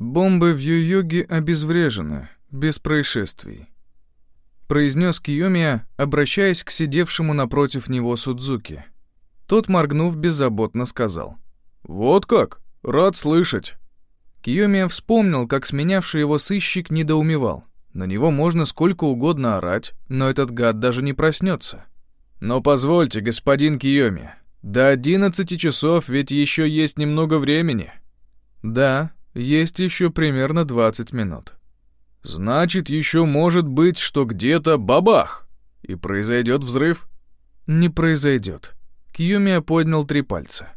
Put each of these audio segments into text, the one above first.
Бомбы в Ю-Йоге обезврежены, без происшествий. Произнес Киомия, обращаясь к сидевшему напротив него Судзуки. Тот, моргнув, беззаботно сказал. «Вот как? Рад слышать». Киомия вспомнил, как сменявший его сыщик недоумевал. На него можно сколько угодно орать, но этот гад даже не проснется. «Но позвольте, господин Киоми, до одиннадцати часов ведь еще есть немного времени». «Да, есть еще примерно 20 минут». «Значит, еще может быть, что где-то бабах, и произойдет взрыв?» «Не произойдет». Киюмия поднял три пальца.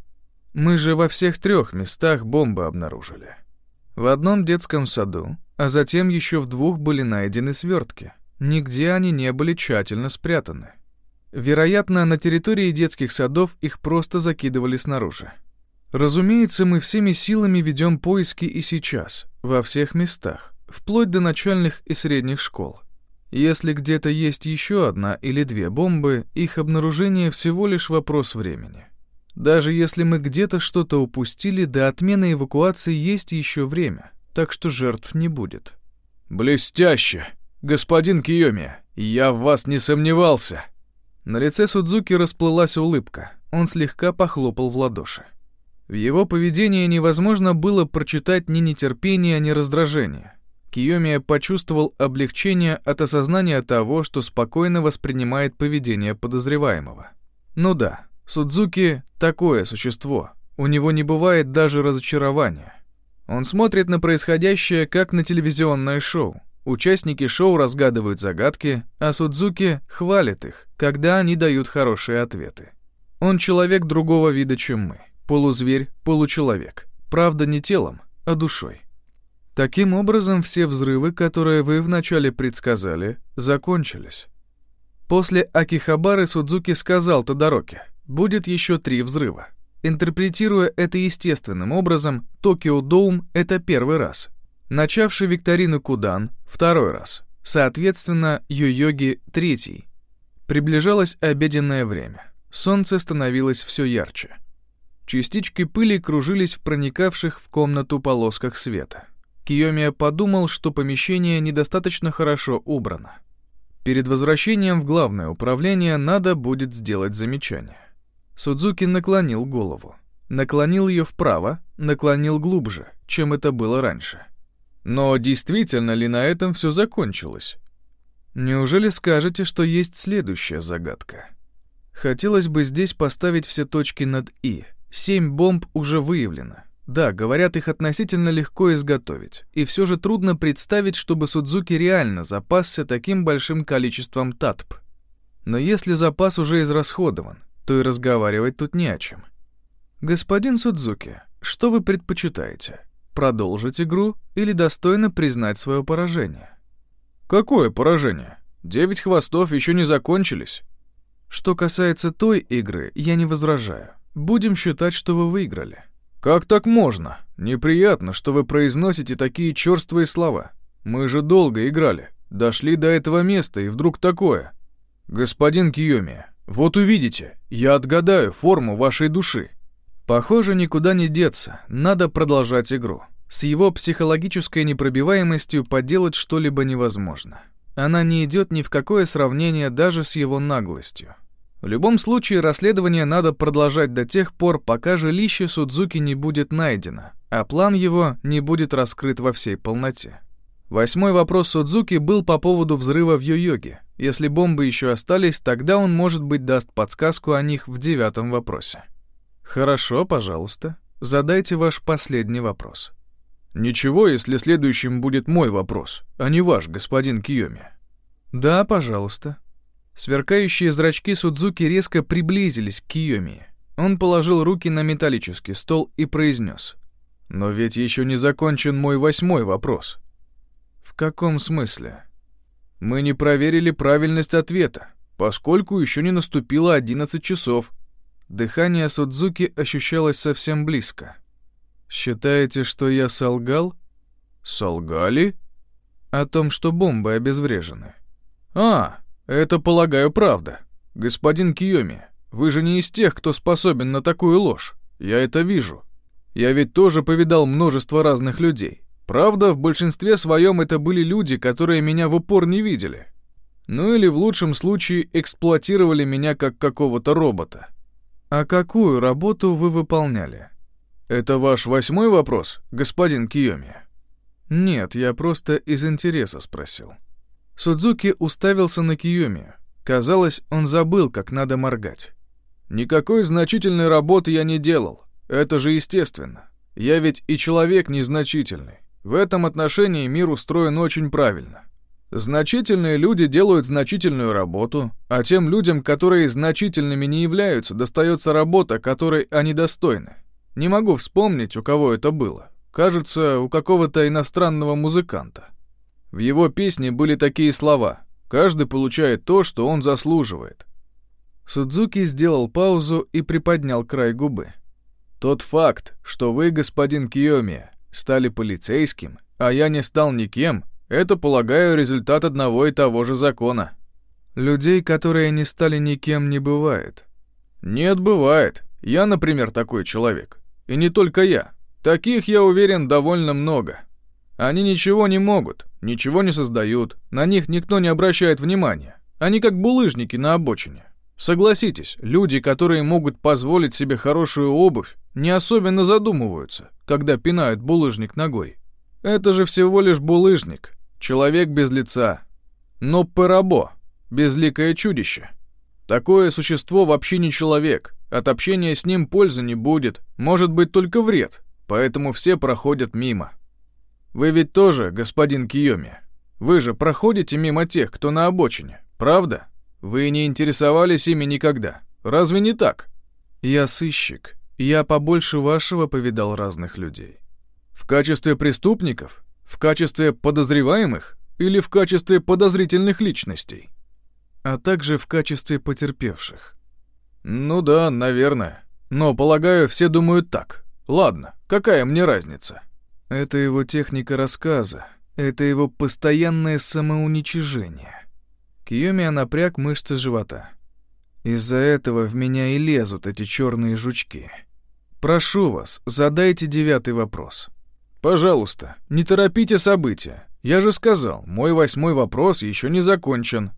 «Мы же во всех трех местах бомбы обнаружили. В одном детском саду, а затем еще в двух были найдены свертки. Нигде они не были тщательно спрятаны. Вероятно, на территории детских садов их просто закидывали снаружи. Разумеется, мы всеми силами ведем поиски и сейчас, во всех местах, вплоть до начальных и средних школ. Если где-то есть еще одна или две бомбы, их обнаружение всего лишь вопрос времени. Даже если мы где-то что-то упустили, до отмены эвакуации есть еще время, так что жертв не будет. «Блестяще! Господин Киоми, я в вас не сомневался!» На лице Судзуки расплылась улыбка. Он слегка похлопал в ладоши. В его поведении невозможно было прочитать ни нетерпения, ни раздражения. Киомия почувствовал облегчение от осознания того, что спокойно воспринимает поведение подозреваемого. Ну да, Судзуки — такое существо. У него не бывает даже разочарования. Он смотрит на происходящее как на телевизионное шоу. Участники шоу разгадывают загадки, а Судзуки хвалит их, когда они дают хорошие ответы. Он человек другого вида, чем мы. Полузверь, получеловек. Правда, не телом, а душой. Таким образом, все взрывы, которые вы вначале предсказали, закончились. После Акихабары Судзуки сказал Тодороке, будет еще три взрыва. Интерпретируя это естественным образом, Токио Доум — это первый раз, Начавший викторину Кудан — второй раз. Соответственно, Йо-Йоги — третий. Приближалось обеденное время. Солнце становилось все ярче. Частички пыли кружились в проникавших в комнату полосках света. Киомия подумал, что помещение недостаточно хорошо убрано. Перед возвращением в главное управление надо будет сделать замечание. Судзуки наклонил голову. Наклонил ее вправо, наклонил глубже, чем это было раньше — но действительно ли на этом все закончилось? Неужели скажете, что есть следующая загадка? Хотелось бы здесь поставить все точки над «и». Семь бомб уже выявлено. Да, говорят, их относительно легко изготовить, и все же трудно представить, чтобы Судзуки реально запасся таким большим количеством татп. Но если запас уже израсходован, то и разговаривать тут не о чем. Господин Судзуки, что вы предпочитаете? Продолжить игру или достойно признать свое поражение? Какое поражение? Девять хвостов еще не закончились. Что касается той игры, я не возражаю. Будем считать, что вы выиграли. Как так можно? Неприятно, что вы произносите такие черствые слова. Мы же долго играли. Дошли до этого места, и вдруг такое. Господин Киоми, вот увидите, я отгадаю форму вашей души. Похоже, никуда не деться, надо продолжать игру. С его психологической непробиваемостью поделать что-либо невозможно. Она не идет ни в какое сравнение даже с его наглостью. В любом случае, расследование надо продолжать до тех пор, пока жилище Судзуки не будет найдено, а план его не будет раскрыт во всей полноте. Восьмой вопрос Судзуки был по поводу взрыва в Йо-Йоге. Если бомбы еще остались, тогда он, может быть, даст подсказку о них в девятом вопросе. Хорошо, пожалуйста. Задайте ваш последний вопрос. Ничего, если следующим будет мой вопрос, а не ваш, господин Киоми. Да, пожалуйста. Сверкающие зрачки Судзуки резко приблизились к Киоми. Он положил руки на металлический стол и произнес. «Но ведь еще не закончен мой восьмой вопрос». «В каком смысле?» «Мы не проверили правильность ответа, поскольку еще не наступило 11 часов, Дыхание Судзуки ощущалось совсем близко. «Считаете, что я солгал?» «Солгали?» «О том, что бомбы обезврежены». «А, это, полагаю, правда. Господин Киоми, вы же не из тех, кто способен на такую ложь. Я это вижу. Я ведь тоже повидал множество разных людей. Правда, в большинстве своем это были люди, которые меня в упор не видели. Ну или в лучшем случае эксплуатировали меня как какого-то робота. А какую работу вы выполняли? Это ваш восьмой вопрос, господин Киоми? Нет, я просто из интереса спросил. Судзуки уставился на Киоми. Казалось, он забыл, как надо моргать. Никакой значительной работы я не делал. Это же естественно. Я ведь и человек незначительный. В этом отношении мир устроен очень правильно. Значительные люди делают значительную работу, а тем людям, которые значительными не являются, достается работа, которой они достойны. Не могу вспомнить, у кого это было. Кажется, у какого-то иностранного музыканта. В его песне были такие слова «Каждый получает то, что он заслуживает». Судзуки сделал паузу и приподнял край губы. «Тот факт, что вы, господин Киоми, стали полицейским, а я не стал никем, это, полагаю, результат одного и того же закона. Людей, которые не стали никем, не бывает. Нет, бывает. Я, например, такой человек. И не только я. Таких, я уверен, довольно много. Они ничего не могут, ничего не создают, на них никто не обращает внимания. Они как булыжники на обочине. Согласитесь, люди, которые могут позволить себе хорошую обувь, не особенно задумываются, когда пинают булыжник ногой. Это же всего лишь булыжник, человек без лица. Но Парабо, безликое чудище. Такое существо вообще не человек, от общения с ним пользы не будет, может быть только вред, поэтому все проходят мимо. Вы ведь тоже, господин Киоми, вы же проходите мимо тех, кто на обочине, правда? Вы не интересовались ими никогда. Разве не так? Я сыщик. Я побольше вашего повидал разных людей. В качестве преступников? В качестве подозреваемых? Или в качестве подозрительных личностей? А также в качестве потерпевших. Ну да, наверное. Но, полагаю, все думают так. Ладно, какая мне разница? Это его техника рассказа. Это его постоянное самоуничижение. Киомия напряг мышцы живота. Из-за этого в меня и лезут эти черные жучки. Прошу вас, задайте девятый вопрос. Пожалуйста, не торопите события. Я же сказал, мой восьмой вопрос еще не закончен.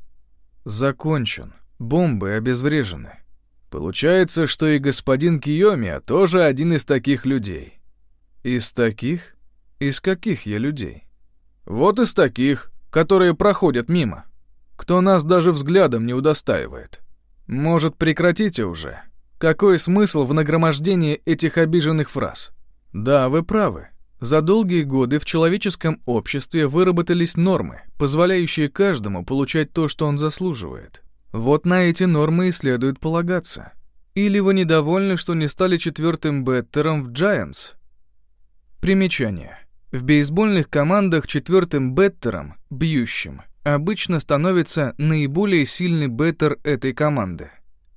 Закончен. Бомбы обезврежены. Получается, что и господин Киомия тоже один из таких людей. Из таких? Из каких я людей? Вот из таких, которые проходят мимо кто нас даже взглядом не удостаивает. Может, прекратите уже? Какой смысл в нагромождении этих обиженных фраз? Да, вы правы. За долгие годы в человеческом обществе выработались нормы, позволяющие каждому получать то, что он заслуживает. Вот на эти нормы и следует полагаться. Или вы недовольны, что не стали четвертым беттером в Giants? Примечание. В бейсбольных командах четвертым беттером, бьющим, обычно становится наиболее сильный беттер этой команды.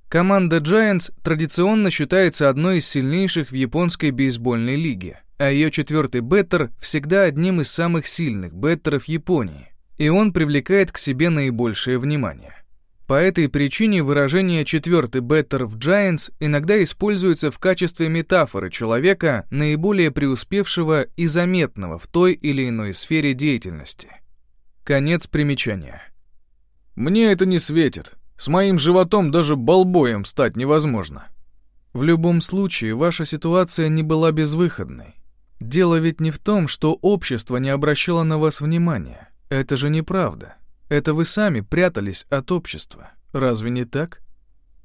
Команда Giants традиционно считается одной из сильнейших в японской бейсбольной лиге, а ее четвертый беттер всегда одним из самых сильных беттеров Японии, и он привлекает к себе наибольшее внимание. По этой причине выражение «четвертый беттер в Giants» иногда используется в качестве метафоры человека, наиболее преуспевшего и заметного в той или иной сфере деятельности. Конец примечания. Мне это не светит. С моим животом даже балбоем стать невозможно. В любом случае, ваша ситуация не была безвыходной. Дело ведь не в том, что общество не обращало на вас внимания. Это же неправда. Это вы сами прятались от общества. Разве не так?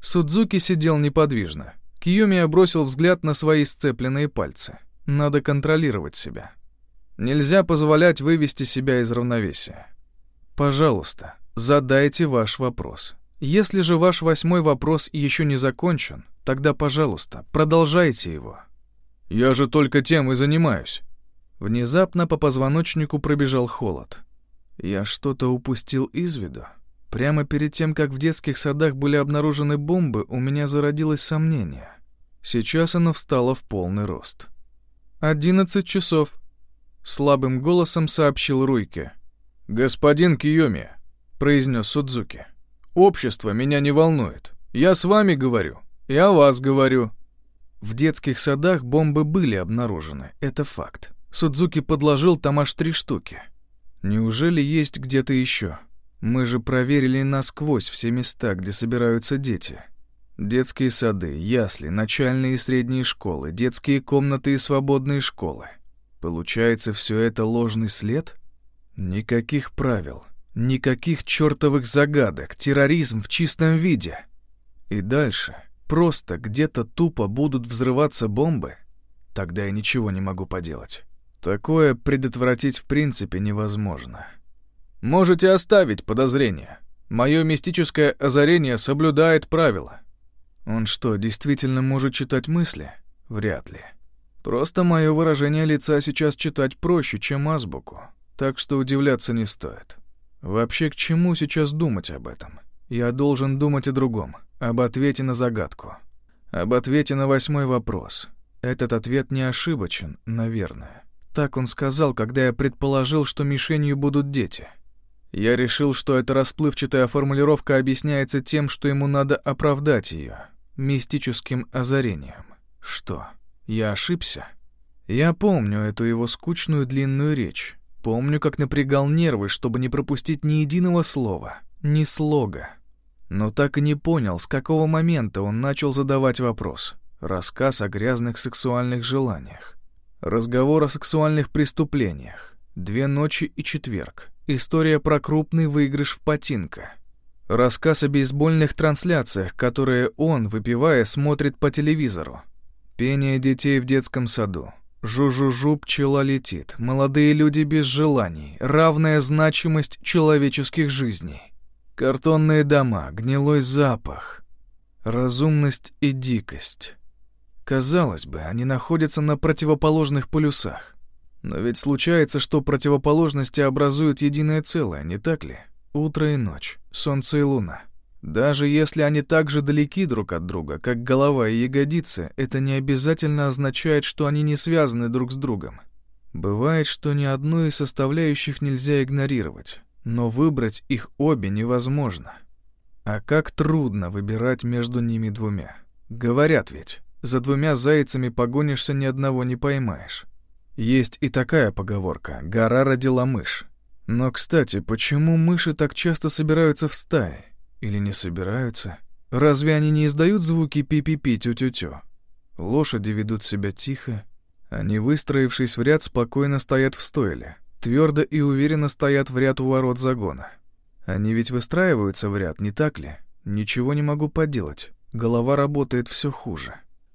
Судзуки сидел неподвижно. Киюми бросил взгляд на свои сцепленные пальцы. Надо контролировать себя. Нельзя позволять вывести себя из равновесия. Пожалуйста, задайте ваш вопрос. Если же ваш восьмой вопрос еще не закончен, тогда, пожалуйста, продолжайте его. Я же только тем и занимаюсь. Внезапно по позвоночнику пробежал холод. Я что-то упустил из виду. Прямо перед тем, как в детских садах были обнаружены бомбы, у меня зародилось сомнение. Сейчас оно встало в полный рост. «Одиннадцать часов», — слабым голосом сообщил Руйке. «Господин Киоми», — произнес Судзуки, — «общество меня не волнует. Я с вами говорю, я о вас говорю». В детских садах бомбы были обнаружены, это факт. Судзуки подложил там аж три штуки. Неужели есть где-то еще? Мы же проверили насквозь все места, где собираются дети. Детские сады, ясли, начальные и средние школы, детские комнаты и свободные школы. Получается, все это ложный след? Никаких правил, никаких чертовых загадок, терроризм в чистом виде. И дальше просто где-то тупо будут взрываться бомбы? Тогда я ничего не могу поделать. Такое предотвратить в принципе невозможно. Можете оставить подозрения. Мое мистическое озарение соблюдает правила. Он что, действительно может читать мысли? Вряд ли. Просто мое выражение лица сейчас читать проще, чем азбуку, так что удивляться не стоит. Вообще, к чему сейчас думать об этом? Я должен думать о другом, об ответе на загадку. Об ответе на восьмой вопрос. Этот ответ не ошибочен, наверное. Так он сказал, когда я предположил, что мишенью будут дети. Я решил, что эта расплывчатая формулировка объясняется тем, что ему надо оправдать ее мистическим озарением. Что, я ошибся? Я помню эту его скучную длинную речь. Помню, как напрягал нервы, чтобы не пропустить ни единого слова, ни слога. Но так и не понял, с какого момента он начал задавать вопрос. Рассказ о грязных сексуальных желаниях. Разговор о сексуальных преступлениях. Две ночи и четверг. История про крупный выигрыш в патинка. Рассказ о бейсбольных трансляциях, которые он, выпивая, смотрит по телевизору. Пение детей в детском саду. Жу-жу-жу, пчела летит. Молодые люди без желаний. Равная значимость человеческих жизней. Картонные дома, гнилой запах. Разумность и дикость. Казалось бы, они находятся на противоположных полюсах. Но ведь случается, что противоположности образуют единое целое, не так ли? Утро и ночь, солнце и луна. Даже если они так же далеки друг от друга, как голова и ягодицы, это не обязательно означает, что они не связаны друг с другом. Бывает, что ни одну из составляющих нельзя игнорировать, но выбрать их обе невозможно. А как трудно выбирать между ними двумя. Говорят ведь, за двумя зайцами погонишься, ни одного не поймаешь. Есть и такая поговорка «гора родила мышь». Но, кстати, почему мыши так часто собираются в стаи? Или не собираются? Разве они не издают звуки пи-пи-пи, тю-тю-тю? Лошади ведут себя тихо. Они, выстроившись в ряд, спокойно стоят в стойле. Твердо и уверенно стоят в ряд у ворот загона. Они ведь выстраиваются в ряд, не так ли? Ничего не могу поделать. Голова работает все хуже.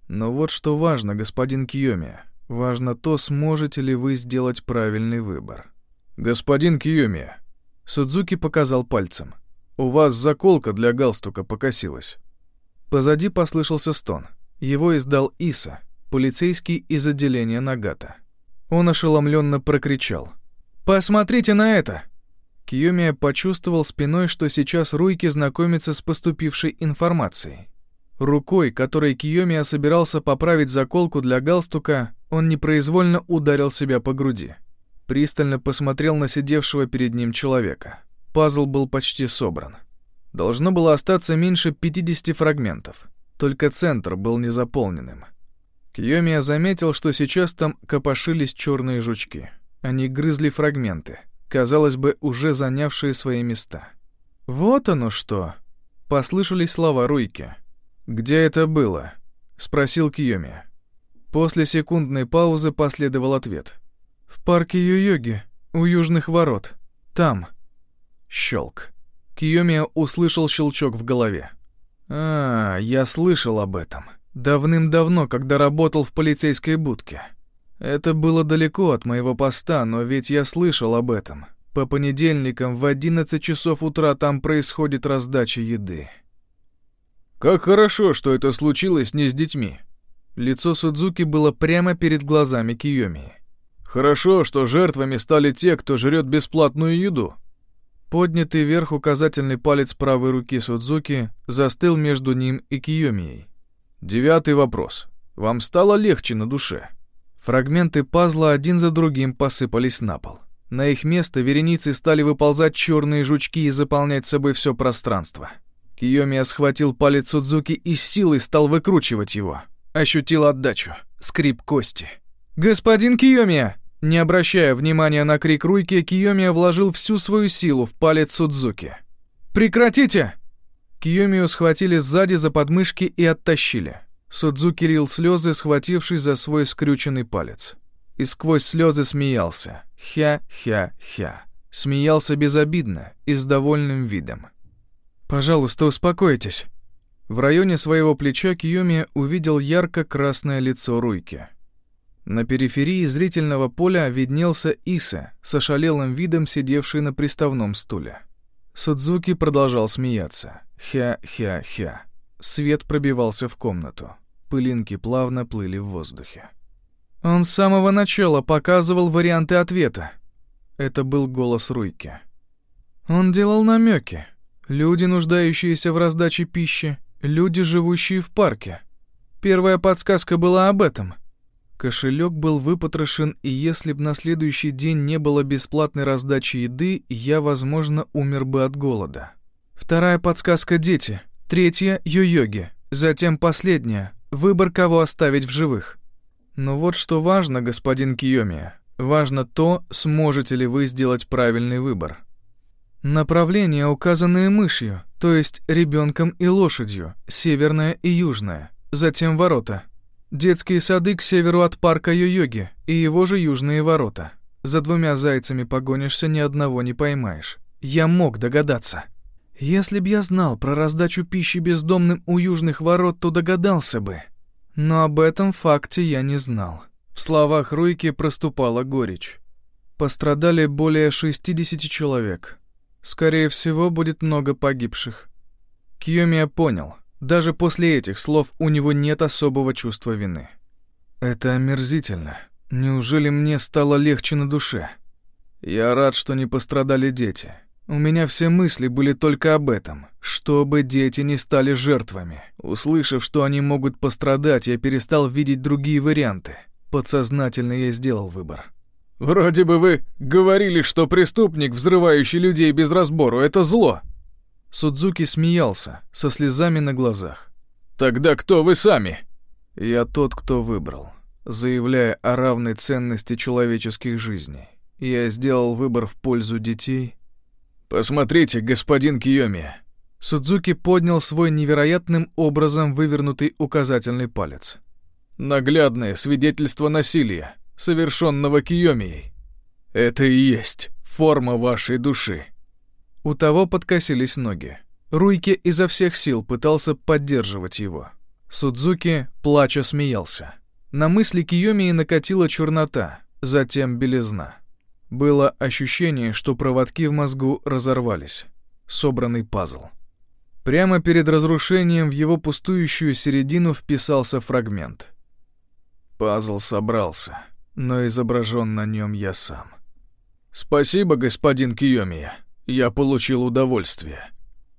Но вот что важно, господин Киоми. Важно то, сможете ли вы сделать правильный выбор. «Господин Киоми», — Судзуки показал пальцем, — «у вас заколка для галстука покосилась». Позади послышался стон. Его издал Иса, полицейский из отделения Нагата. Он ошеломленно прокричал. «Посмотрите на это!» Киомия почувствовал спиной, что сейчас Руйки знакомится с поступившей информацией. Рукой, которой Киомия собирался поправить заколку для галстука, он непроизвольно ударил себя по груди пристально посмотрел на сидевшего перед ним человека. Пазл был почти собран. Должно было остаться меньше 50 фрагментов, только центр был незаполненным. Кьёмия заметил, что сейчас там копошились черные жучки. Они грызли фрагменты, казалось бы, уже занявшие свои места. «Вот оно что!» — послышались слова Руйки. «Где это было?» — спросил Кьёми. После секундной паузы последовал ответ — «В парке Йо-Йоги, у южных ворот. Там». Щелк. Киомия услышал щелчок в голове. «А, я слышал об этом. Давным-давно, когда работал в полицейской будке. Это было далеко от моего поста, но ведь я слышал об этом. По понедельникам в 11 часов утра там происходит раздача еды». «Как хорошо, что это случилось не с детьми». Лицо Судзуки было прямо перед глазами Киомии. Хорошо, что жертвами стали те, кто жрет бесплатную еду. Поднятый вверх указательный палец правой руки Судзуки застыл между ним и Киомией. Девятый вопрос. Вам стало легче на душе? Фрагменты пазла один за другим посыпались на пол. На их место вереницы стали выползать черные жучки и заполнять собой все пространство. Киомия схватил палец Судзуки и силой стал выкручивать его. Ощутил отдачу, скрип кости. «Господин Киомия!» Не обращая внимания на крик Руйки, Киомия вложил всю свою силу в палец Судзуки. «Прекратите!» Киомию схватили сзади за подмышки и оттащили. Судзуки лил слезы, схватившись за свой скрюченный палец. И сквозь слезы смеялся. Хя-хя-хя. Смеялся безобидно и с довольным видом. «Пожалуйста, успокойтесь». В районе своего плеча Киоми увидел ярко-красное лицо Руйки. На периферии зрительного поля виднелся Иса с ошалелым видом, сидевший на приставном стуле. Судзуки продолжал смеяться. Хя-хя-хя. Свет пробивался в комнату. Пылинки плавно плыли в воздухе. Он с самого начала показывал варианты ответа. Это был голос Руйки. Он делал намеки. Люди, нуждающиеся в раздаче пищи, люди, живущие в парке. Первая подсказка была об этом. Кошелек был выпотрошен, и если б на следующий день не было бесплатной раздачи еды, я, возможно, умер бы от голода. Вторая подсказка — дети. Третья — йо-йоги. Затем последняя — выбор, кого оставить в живых. Но вот что важно, господин Киоми. Важно то, сможете ли вы сделать правильный выбор. Направления, указанные мышью, то есть ребенком и лошадью, северное и южное, затем ворота. Детские сады к северу от парка Йо-Йоги и его же южные ворота. За двумя зайцами погонишься, ни одного не поймаешь. Я мог догадаться. Если б я знал про раздачу пищи бездомным у южных ворот, то догадался бы. Но об этом факте я не знал. В словах Руйки проступала горечь. Пострадали более 60 человек. Скорее всего, будет много погибших. Кьёмия понял, даже после этих слов у него нет особого чувства вины. Это омерзительно. Неужели мне стало легче на душе? Я рад, что не пострадали дети. У меня все мысли были только об этом, чтобы дети не стали жертвами. Услышав, что они могут пострадать, я перестал видеть другие варианты. Подсознательно я сделал выбор. «Вроде бы вы говорили, что преступник, взрывающий людей без разбору, это зло!» Судзуки смеялся, со слезами на глазах. «Тогда кто вы сами?» «Я тот, кто выбрал, заявляя о равной ценности человеческих жизней. Я сделал выбор в пользу детей «Посмотрите, господин Киоми!» Судзуки поднял свой невероятным образом вывернутый указательный палец. «Наглядное свидетельство насилия, совершенного Киомией. Это и есть форма вашей души». У того подкосились ноги. Руйки изо всех сил пытался поддерживать его. Судзуки, плача, смеялся. На мысли Киомии накатила чернота, затем белизна. Было ощущение, что проводки в мозгу разорвались. Собранный пазл. Прямо перед разрушением в его пустующую середину вписался фрагмент. Пазл собрался, но изображен на нем я сам. «Спасибо, господин Киомия. Я получил удовольствие».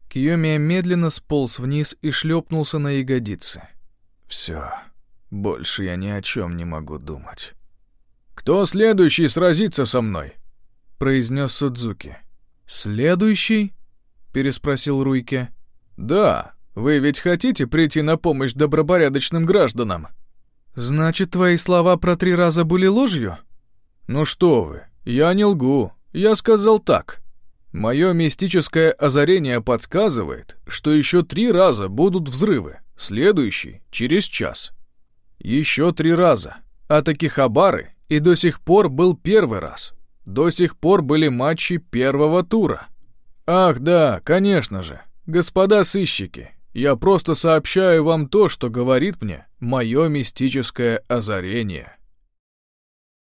Киомия медленно сполз вниз и шлепнулся на ягодицы. «Все, больше я ни о чем не могу думать». «Кто следующий сразится со мной?» — произнес Судзуки. «Следующий?» — переспросил Руйке. «Да, вы ведь хотите прийти на помощь добропорядочным гражданам?» «Значит, твои слова про три раза были ложью?» «Ну что вы, я не лгу, я сказал так. Мое мистическое озарение подсказывает, что еще три раза будут взрывы, следующий — через час. Еще три раза, а таких абары и до сих пор был первый раз. До сих пор были матчи первого тура. Ах да, конечно же, господа сыщики, я просто сообщаю вам то, что говорит мне мое мистическое озарение.